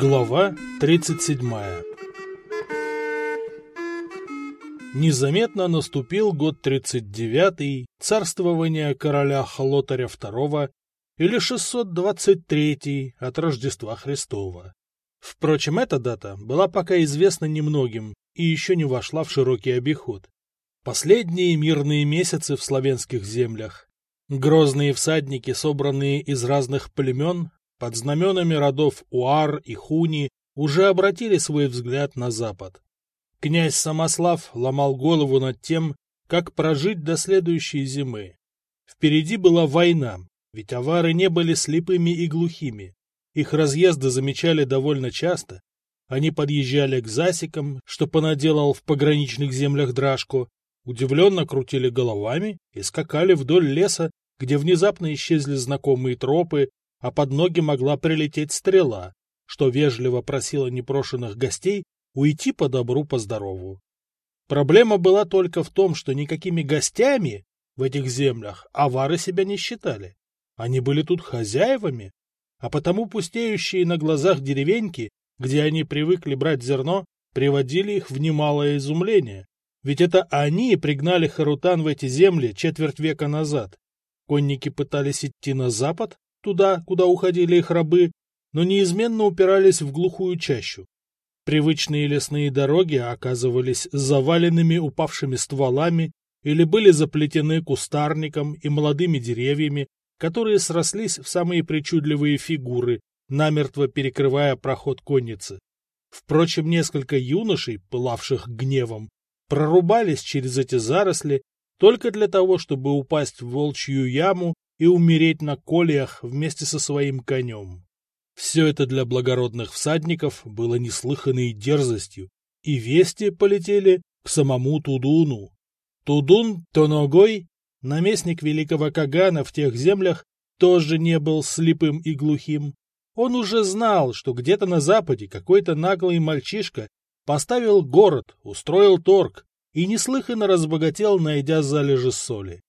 Глава 37 Незаметно наступил год 39 царствования короля Холотаря II или 623 от Рождества Христова. Впрочем, эта дата была пока известна немногим и еще не вошла в широкий обиход. Последние мирные месяцы в славянских землях. Грозные всадники, собранные из разных племен, под знаменами родов Уар и Хуни, уже обратили свой взгляд на запад. Князь Самослав ломал голову над тем, как прожить до следующей зимы. Впереди была война, ведь авары не были слепыми и глухими. Их разъезды замечали довольно часто. Они подъезжали к засекам, что понаделал в пограничных землях Драшко, удивленно крутили головами и скакали вдоль леса, где внезапно исчезли знакомые тропы, а под ноги могла прилететь стрела, что вежливо просила непрошенных гостей уйти по добру, по здорову. Проблема была только в том, что никакими гостями в этих землях авары себя не считали. Они были тут хозяевами, а потому пустеющие на глазах деревеньки, где они привыкли брать зерно, приводили их в немалое изумление. Ведь это они пригнали Харутан в эти земли четверть века назад. Конники пытались идти на запад, туда, куда уходили их рабы, но неизменно упирались в глухую чащу. Привычные лесные дороги оказывались заваленными упавшими стволами или были заплетены кустарником и молодыми деревьями, которые срослись в самые причудливые фигуры, намертво перекрывая проход конницы. Впрочем, несколько юношей, пылавших гневом, прорубались через эти заросли только для того, чтобы упасть в волчью яму и умереть на колях вместе со своим конем. Все это для благородных всадников было неслыханной дерзостью, и вести полетели к самому Тудуну. Тудун Тоногой Наместник великого Кагана в тех землях тоже не был слепым и глухим. Он уже знал, что где-то на западе какой-то наглый мальчишка поставил город, устроил торг и неслыханно разбогател, найдя залежи соли.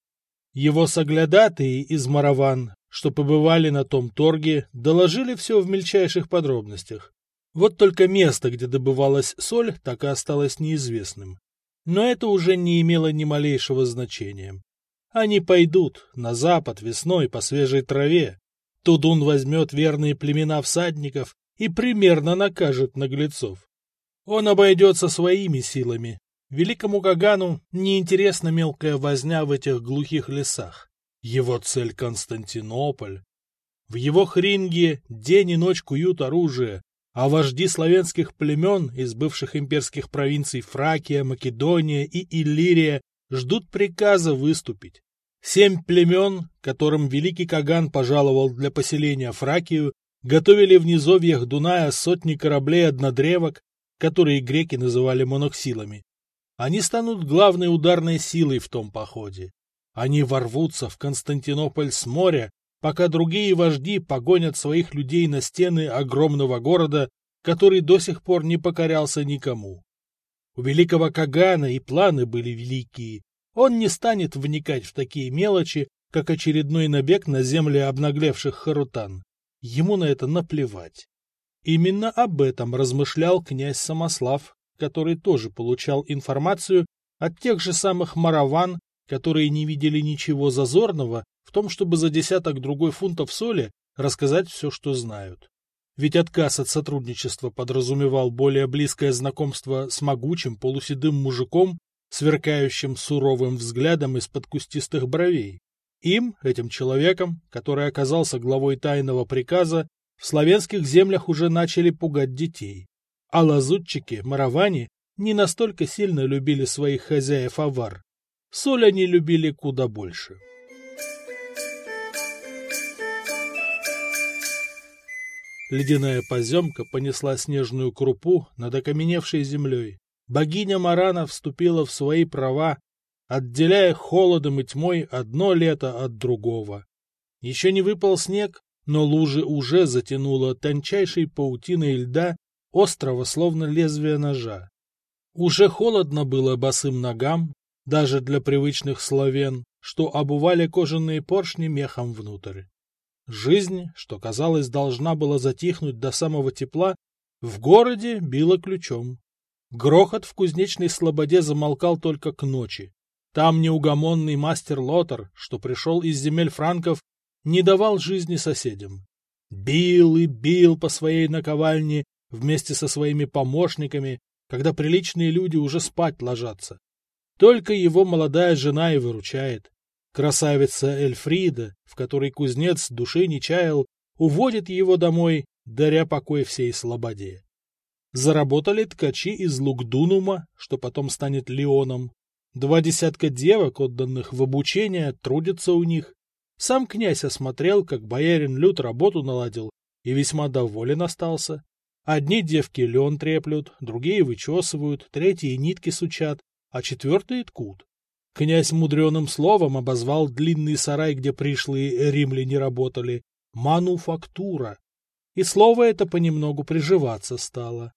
Его соглядатые из Мараван, что побывали на том торге, доложили все в мельчайших подробностях. Вот только место, где добывалась соль, так и осталось неизвестным. Но это уже не имело ни малейшего значения. Они пойдут на запад весной по свежей траве. Тудун возьмет верные племена всадников и примерно накажет наглецов. Он обойдется своими силами. Великому Кагану неинтересна мелкая возня в этих глухих лесах. Его цель — Константинополь. В его хринге день и ночь куют оружие, а вожди славянских племен из бывших имперских провинций Фракия, Македония и Иллирия ждут приказа выступить. Семь племен, которым великий Каган пожаловал для поселения Фракию, готовили в низовьях Дуная сотни кораблей-однодревок, которые греки называли моноксилами. Они станут главной ударной силой в том походе. Они ворвутся в Константинополь с моря, пока другие вожди погонят своих людей на стены огромного города, который до сих пор не покорялся никому. У великого Кагана и планы были великие, он не станет вникать в такие мелочи, как очередной набег на земли обнаглевших харутан. Ему на это наплевать. Именно об этом размышлял князь Самослав, который тоже получал информацию от тех же самых мараван, которые не видели ничего зазорного в том, чтобы за десяток другой фунтов соли рассказать все, что знают. Ведь отказ от сотрудничества подразумевал более близкое знакомство с могучим полуседым мужиком, сверкающим суровым взглядом из-под кустистых бровей. Им, этим человеком, который оказался главой тайного приказа, в славянских землях уже начали пугать детей. А лазутчики, маравани, не настолько сильно любили своих хозяев-авар. Соль они любили куда больше. Ледяная поземка понесла снежную крупу над окаменевшей землей богиня Марана вступила в свои права, отделяя холодом и тьмой одно лето от другого. Еще не выпал снег, но лужи уже затянуло тончайшей паутиной льда острого, словно лезвие ножа. Уже холодно было босым ногам, даже для привычных славян, что обували кожаные поршни мехом внутрь. Жизнь, что, казалось, должна была затихнуть до самого тепла, В городе било ключом. Грохот в кузнечной слободе замолкал только к ночи. Там неугомонный мастер Лотер, что пришел из земель франков, не давал жизни соседям. Бил и бил по своей наковальне вместе со своими помощниками, когда приличные люди уже спать ложатся. Только его молодая жена и выручает. Красавица Эльфрида, в которой кузнец души не чаял, уводит его домой, даря покой всей слободе. Заработали ткачи из Лугдунума, что потом станет Леоном. Два десятка девок, отданных в обучение, трудятся у них. Сам князь осмотрел, как боярин Люд работу наладил, и весьма доволен остался. Одни девки лен треплют, другие вычесывают, третьи нитки сучат, а четвертые ткут. Князь мудреным словом обозвал длинный сарай, где пришлые римляне работали, мануфактура. И слово это понемногу приживаться стало.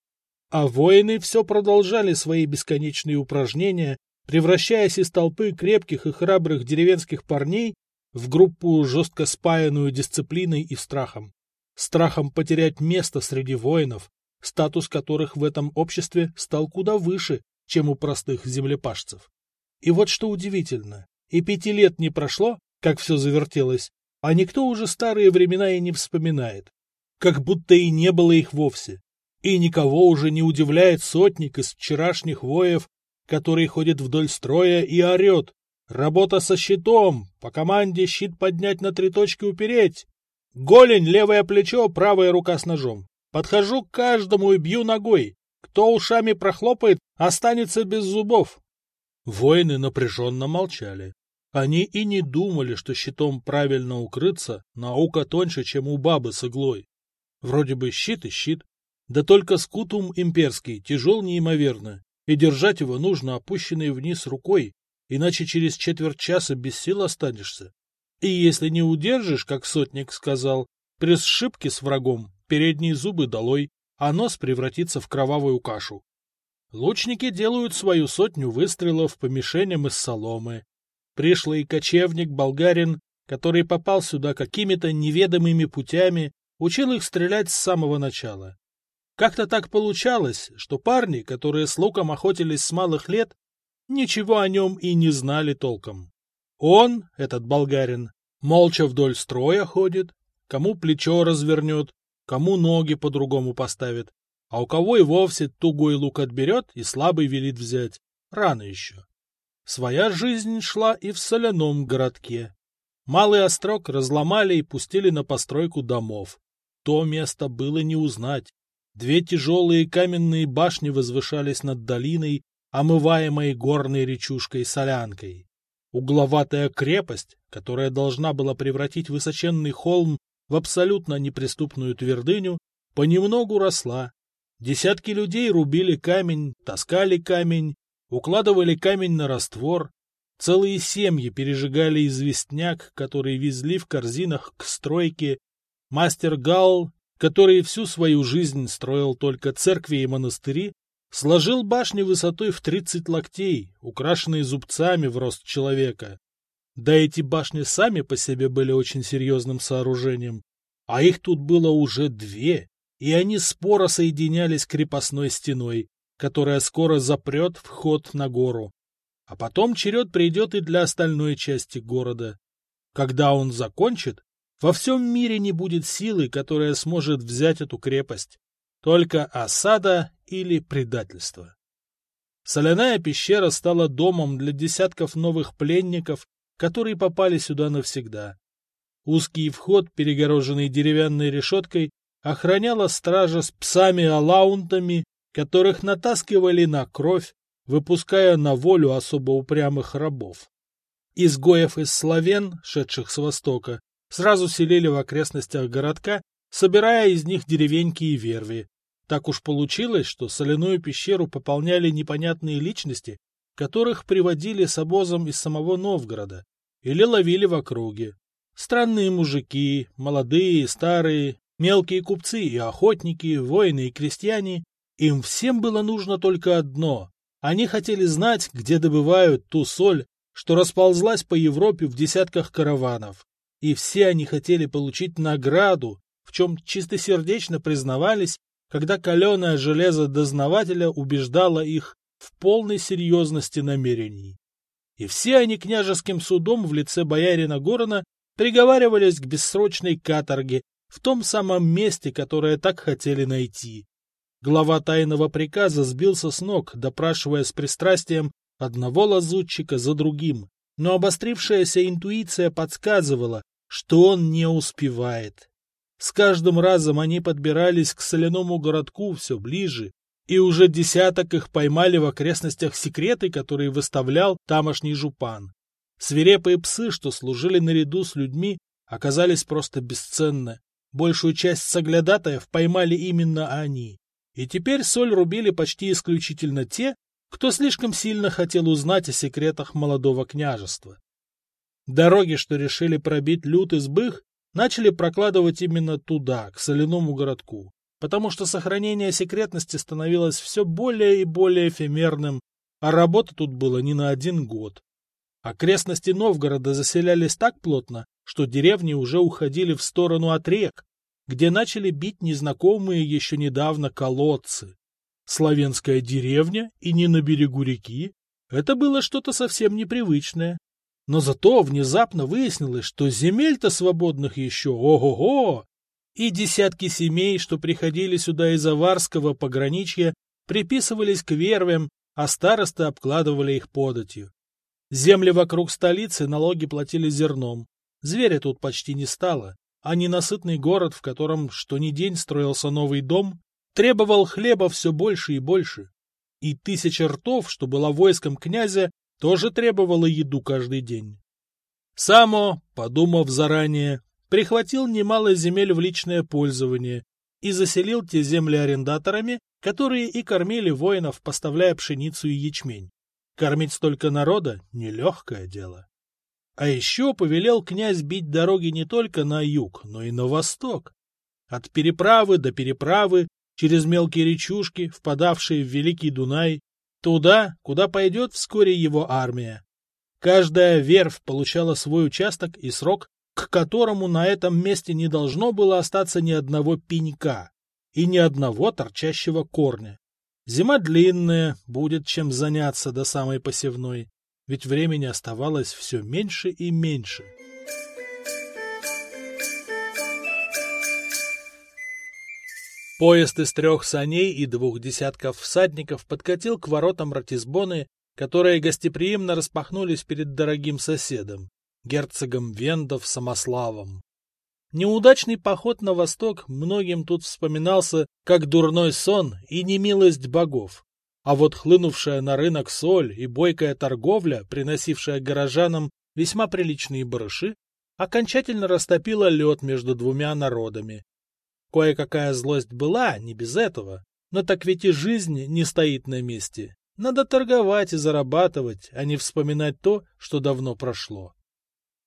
А воины все продолжали свои бесконечные упражнения, превращаясь из толпы крепких и храбрых деревенских парней в группу, жестко спаянную дисциплиной и страхом. Страхом потерять место среди воинов, статус которых в этом обществе стал куда выше, чем у простых землепашцев. И вот что удивительно, и пяти лет не прошло, как все завертелось, а никто уже старые времена и не вспоминает, как будто и не было их вовсе. И никого уже не удивляет сотник из вчерашних воев, который ходит вдоль строя и орет. Работа со щитом, по команде щит поднять на три точки упереть. Голень, левое плечо, правая рука с ножом. Подхожу к каждому и бью ногой. Кто ушами прохлопает, останется без зубов. Воины напряженно молчали. Они и не думали, что щитом правильно укрыться наука тоньше, чем у бабы с иглой. Вроде бы щит и щит, да только скутум имперский тяжел неимоверно, и держать его нужно опущенной вниз рукой, иначе через четверть часа без сил останешься. И если не удержишь, как сотник сказал, при сшибке с врагом передние зубы долой, а нос превратится в кровавую кашу. Лучники делают свою сотню выстрелов по мишеням из соломы. Пришлый кочевник-болгарин, который попал сюда какими-то неведомыми путями, учил их стрелять с самого начала. Как-то так получалось, что парни, которые с луком охотились с малых лет, ничего о нем и не знали толком. Он, этот болгарин, молча вдоль строя ходит, кому плечо развернет, кому ноги по-другому поставит, а у кого и вовсе тугой лук отберет и слабый велит взять. Рано еще. Своя жизнь шла и в соляном городке. Малый острог разломали и пустили на постройку домов. То место было не узнать. Две тяжелые каменные башни возвышались над долиной, омываемой горной речушкой-солянкой. Угловатая крепость, которая должна была превратить высоченный холм в абсолютно неприступную твердыню, понемногу росла. Десятки людей рубили камень, таскали камень, укладывали камень на раствор. Целые семьи пережигали известняк, который везли в корзинах к стройке. Мастер Гал который всю свою жизнь строил только церкви и монастыри, сложил башни высотой в 30 локтей, украшенные зубцами в рост человека. Да эти башни сами по себе были очень серьезным сооружением, а их тут было уже две, и они споро соединялись крепостной стеной, которая скоро запрет вход на гору. А потом черед придет и для остальной части города. Когда он закончит, во всем мире не будет силы, которая сможет взять эту крепость. Только осада или предательство. Соляная пещера стала домом для десятков новых пленников, которые попали сюда навсегда. Узкий вход, перегороженный деревянной решеткой, охраняла стража с псами-алаунтами, которых натаскивали на кровь, выпуская на волю особо упрямых рабов. Изгоев из славян, шедших с востока, сразу селили в окрестностях городка, собирая из них деревеньки и верви. Так уж получилось, что соляную пещеру пополняли непонятные личности, которых приводили с обозом из самого Новгорода или ловили в округе. Странные мужики, молодые старые, мелкие купцы и охотники, воины и крестьяне. Им всем было нужно только одно. Они хотели знать, где добывают ту соль, что расползлась по Европе в десятках караванов и все они хотели получить награду, в чем чистосердечно признавались, когда каленое железо дознавателя убеждало их в полной серьезности намерений. И все они княжеским судом в лице боярина Горона приговаривались к бессрочной каторге в том самом месте, которое так хотели найти. Глава тайного приказа сбился с ног, допрашивая с пристрастием одного лазутчика за другим, но обострившаяся интуиция подсказывала, что он не успевает. С каждым разом они подбирались к соляному городку все ближе, и уже десяток их поймали в окрестностях секреты, которые выставлял тамошний жупан. Свирепые псы, что служили наряду с людьми, оказались просто бесценны. Большую часть соглядатаев поймали именно они. И теперь соль рубили почти исключительно те, кто слишком сильно хотел узнать о секретах молодого княжества. Дороги, что решили пробить лют из бых, начали прокладывать именно туда, к соляному городку, потому что сохранение секретности становилось все более и более эфемерным, а работа тут была не на один год. Окрестности Новгорода заселялись так плотно, что деревни уже уходили в сторону от рек, где начали бить незнакомые еще недавно колодцы. Славянская деревня и не на берегу реки — это было что-то совсем непривычное. Но зато внезапно выяснилось, что земель-то свободных еще ого-го! И десятки семей, что приходили сюда из Аварского пограничья, приписывались к вервям, а старосты обкладывали их податью. Земли вокруг столицы налоги платили зерном. Зверя тут почти не стало, а ненасытный город, в котором что ни день строился новый дом, требовал хлеба все больше и больше. И тысяча ртов, что была войском князя, тоже требовала еду каждый день. Само, подумав заранее, прихватил немало земель в личное пользование и заселил те земли арендаторами, которые и кормили воинов, поставляя пшеницу и ячмень. Кормить столько народа — нелегкое дело. А еще повелел князь бить дороги не только на юг, но и на восток. От переправы до переправы, через мелкие речушки, впадавшие в Великий Дунай, туда, куда пойдет вскоре его армия. Каждая верфь получала свой участок и срок, к которому на этом месте не должно было остаться ни одного пенька и ни одного торчащего корня. Зима длинная, будет чем заняться до самой посевной, ведь времени оставалось все меньше и меньше. Поезд из трех саней и двух десятков всадников подкатил к воротам Ратисбоны, которые гостеприимно распахнулись перед дорогим соседом, герцогом Вендов Самославом. Неудачный поход на восток многим тут вспоминался как дурной сон и немилость богов. А вот хлынувшая на рынок соль и бойкая торговля, приносившая горожанам весьма приличные барыши, окончательно растопила лед между двумя народами. Кое-какая злость была, не без этого, но так ведь и жизнь не стоит на месте. Надо торговать и зарабатывать, а не вспоминать то, что давно прошло.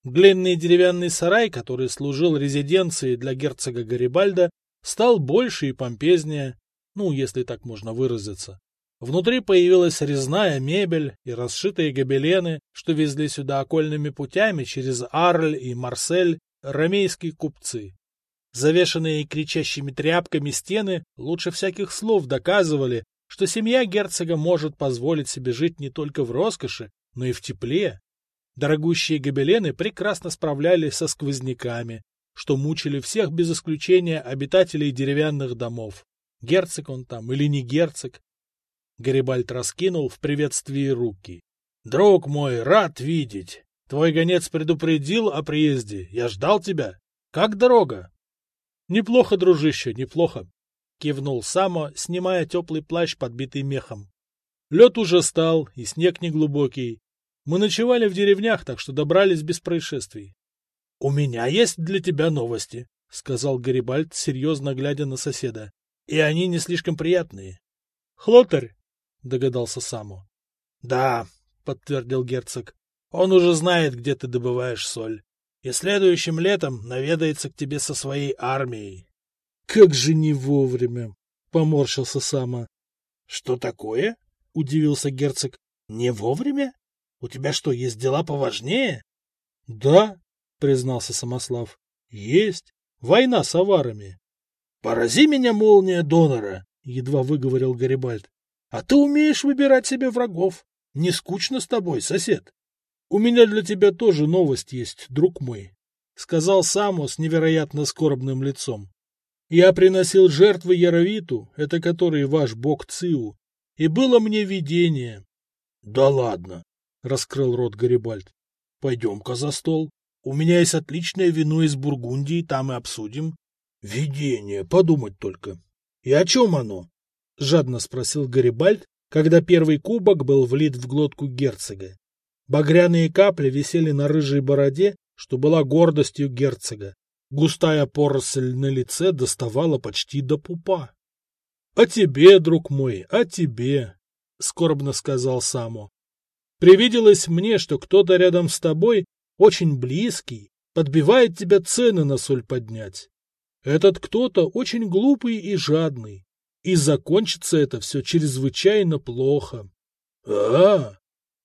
Длинный деревянный сарай, который служил резиденцией для герцога Гарибальда, стал больше и помпезнее, ну, если так можно выразиться. Внутри появилась резная мебель и расшитые гобелены, что везли сюда окольными путями через Арль и Марсель ромейские купцы. Завешенные кричащими тряпками стены лучше всяких слов доказывали, что семья герцога может позволить себе жить не только в роскоши, но и в тепле. Дорогущие гобелены прекрасно справлялись со сквозняками, что мучили всех без исключения обитателей деревянных домов. Герцог он там или не герцог. Гарибальд раскинул в приветствии руки. — Друг мой, рад видеть. Твой гонец предупредил о приезде. Я ждал тебя. Как дорога? — Неплохо, дружище, неплохо. — кивнул Само, снимая теплый плащ, подбитый мехом. Лед уже стал, и снег неглубокий. Мы ночевали в деревнях, так что добрались без происшествий. — У меня есть для тебя новости, — сказал Гарибальд, серьезно глядя на соседа. — И они не слишком приятные. — Хлотарь, — догадался Саму. — Да, — подтвердил герцог. — Он уже знает, где ты добываешь соль. И следующим летом наведается к тебе со своей армией. — Как же не вовремя! — поморщился Сама. — Что такое? — удивился герцог. — Не вовремя? У тебя что, есть дела поважнее? — Да, — признался Самослав. — Есть. Война с аварами. — Порази меня, молния донора, — едва выговорил Гарибальд. — А ты умеешь выбирать себе врагов. Не скучно с тобой, сосед. — У меня для тебя тоже новость есть, друг мой, — сказал Саму с невероятно скорбным лицом. — Я приносил жертвы Яровиту, это который ваш бог Циу, и было мне видение. — Да ладно, — раскрыл рот Гарибальд. — Пойдем-ка за стол. У меня есть отличное вино из Бургундии, там и обсудим. — Видение, подумать только. И о чем оно? — жадно спросил Гарибальд, когда первый кубок был влит в глотку герцога. Багряные капли висели на рыжей бороде, что была гордостью герцога. Густая поросль на лице доставала почти до пупа. — А тебе, друг мой, а тебе, — скорбно сказал Само. — Привиделось мне, что кто-то рядом с тобой, очень близкий, подбивает тебя цены на соль поднять. Этот кто-то очень глупый и жадный, и закончится это все чрезвычайно плохо. — А,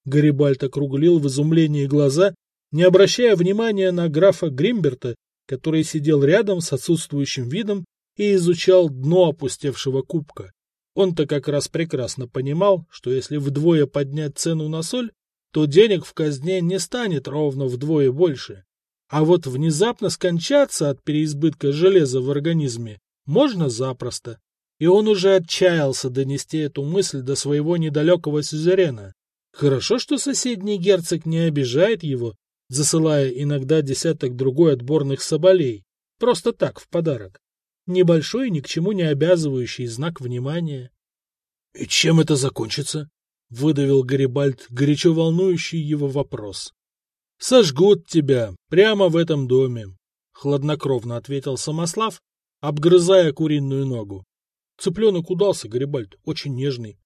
Гарибальд округлил в изумлении глаза, не обращая внимания на графа Гримберта, который сидел рядом с отсутствующим видом и изучал дно опустевшего кубка. Он-то как раз прекрасно понимал, что если вдвое поднять цену на соль, то денег в казне не станет ровно вдвое больше. А вот внезапно скончаться от переизбытка железа в организме можно запросто. И он уже отчаялся донести эту мысль до своего недалекого сюзерена. Хорошо, что соседний герцог не обижает его, засылая иногда десяток другой отборных соболей, просто так, в подарок. Небольшой, ни к чему не обязывающий знак внимания. — И чем это закончится? — выдавил Гарибальд, горячо волнующий его вопрос. — Сожгут тебя прямо в этом доме, — хладнокровно ответил Самослав, обгрызая куриную ногу. Цыпленок удался, Гарибальд, очень нежный.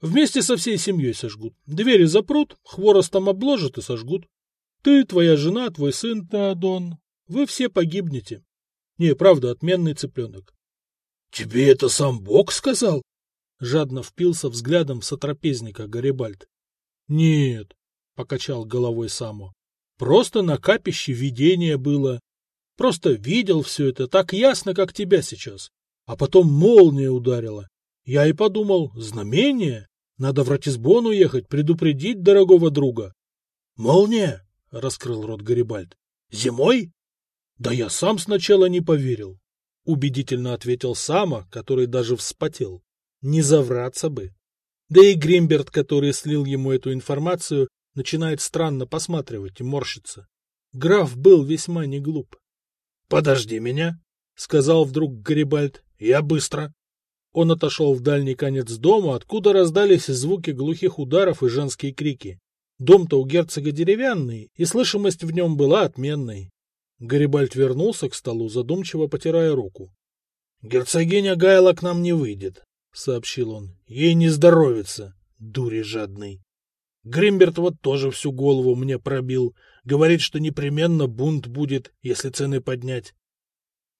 Вместе со всей семьей сожгут. Двери запрут, хворостом обложат и сожгут. Ты, твоя жена, твой сын Теодон. Вы все погибнете. Не, правда, отменный цыпленок. — Тебе это сам Бог сказал? — жадно впился взглядом в сотрапезника Гарибальд. — Нет, — покачал головой Само. — Просто на капище видение было. Просто видел все это так ясно, как тебя сейчас. А потом молния ударила. Я и подумал, знамение. Надо в Ратисбон уехать, предупредить дорогого друга. — Молния? — раскрыл рот Гарибальд. — Зимой? — Да я сам сначала не поверил. — убедительно ответил Сама, который даже вспотел. Не завраться бы. Да и Гримберт, который слил ему эту информацию, начинает странно посматривать и морщиться. Граф был весьма не глуп. — Подожди меня, — сказал вдруг Гарибальд. — Я быстро. Он отошел в дальний конец дома, откуда раздались звуки глухих ударов и женские крики. Дом-то у герцога деревянный, и слышимость в нем была отменной. Гарибальд вернулся к столу, задумчиво потирая руку. — Герцогиня Гайла к нам не выйдет, — сообщил он. — Ей не здоровится, дури жадный. Гримберт вот тоже всю голову мне пробил. Говорит, что непременно бунт будет, если цены поднять.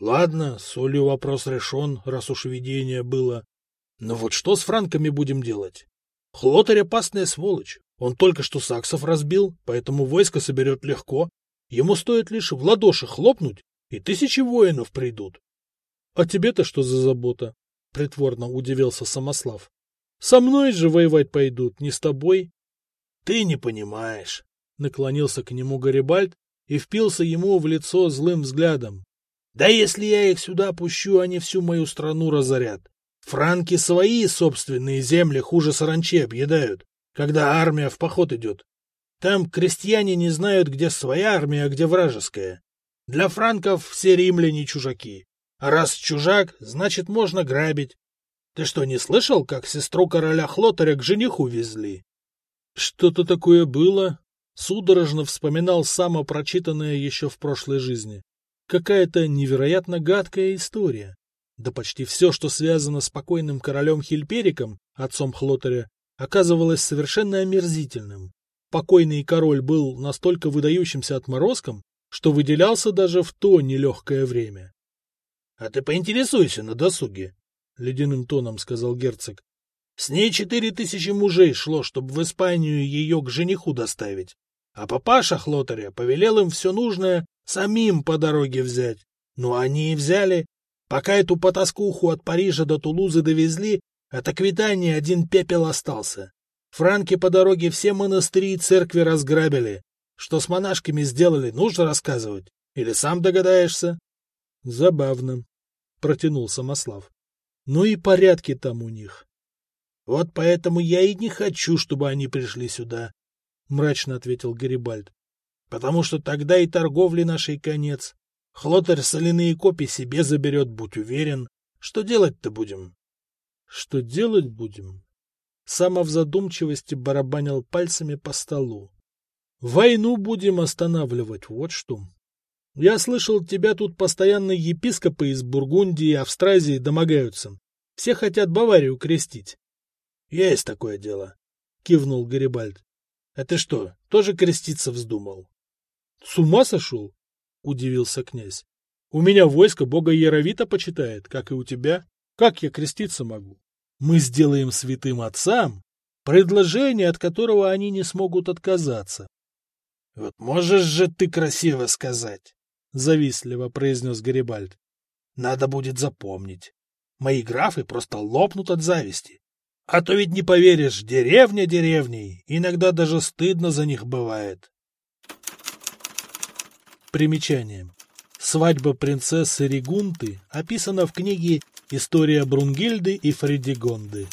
Ладно, с солью вопрос решен, раз уж видение было. Но вот что с франками будем делать? Хлотарь опасная сволочь. Он только что саксов разбил, поэтому войско соберет легко. Ему стоит лишь в ладоши хлопнуть, и тысячи воинов придут. — А тебе-то что за забота? — притворно удивился Самослав. — Со мной же воевать пойдут, не с тобой. — Ты не понимаешь, — наклонился к нему Гарибальд и впился ему в лицо злым взглядом. Да если я их сюда пущу, они всю мою страну разорят. Франки свои собственные земли хуже саранчи объедают, когда армия в поход идет. Там крестьяне не знают, где своя армия, а где вражеская. Для франков все римляне чужаки. А раз чужак, значит, можно грабить. Ты что, не слышал, как сестру короля Хлотаря к жениху везли? Что-то такое было. Судорожно вспоминал само прочитанное еще в прошлой жизни. Какая-то невероятно гадкая история. Да почти все, что связано с покойным королем Хильпериком, отцом Хлотаря, оказывалось совершенно омерзительным. Покойный король был настолько выдающимся отморозком, что выделялся даже в то нелегкое время. — А ты поинтересуйся на досуге, — ледяным тоном сказал герцог. — С ней четыре тысячи мужей шло, чтобы в Испанию ее к жениху доставить. А папаша Хлотаря повелел им все нужное самим по дороге взять. Ну, они и взяли. Пока эту потаскуху от Парижа до Тулузы довезли, от Аквитании один пепел остался. Франки по дороге все монастыри и церкви разграбили. Что с монашками сделали, нужно рассказывать? Или сам догадаешься? — Забавно, — протянул Самослав. — Ну и порядки там у них. — Вот поэтому я и не хочу, чтобы они пришли сюда, — мрачно ответил Гарибальд. — Потому что тогда и торговли нашей конец. Хлотарь соляные копии себе заберет, будь уверен. Что делать-то будем? — Что делать будем? Сама в задумчивости барабанил пальцами по столу. — Войну будем останавливать, вот что. Я слышал, тебя тут постоянно епископы из Бургундии и Австразии домогаются. Все хотят Баварию крестить. — Есть такое дело, — кивнул Гарибальд. — А ты что, тоже креститься вздумал? — С ума сошел? — удивился князь. — У меня войско бога Яровита почитает, как и у тебя. Как я креститься могу? Мы сделаем святым отцам предложение, от которого они не смогут отказаться. — Вот можешь же ты красиво сказать. — завистливо произнес Гарибальд. — Надо будет запомнить. Мои графы просто лопнут от зависти. А то ведь не поверишь, деревня деревней, иногда даже стыдно за них бывает. Примечание. Свадьба принцессы Ригунты описана в книге «История Брунгильды и Фредигонды».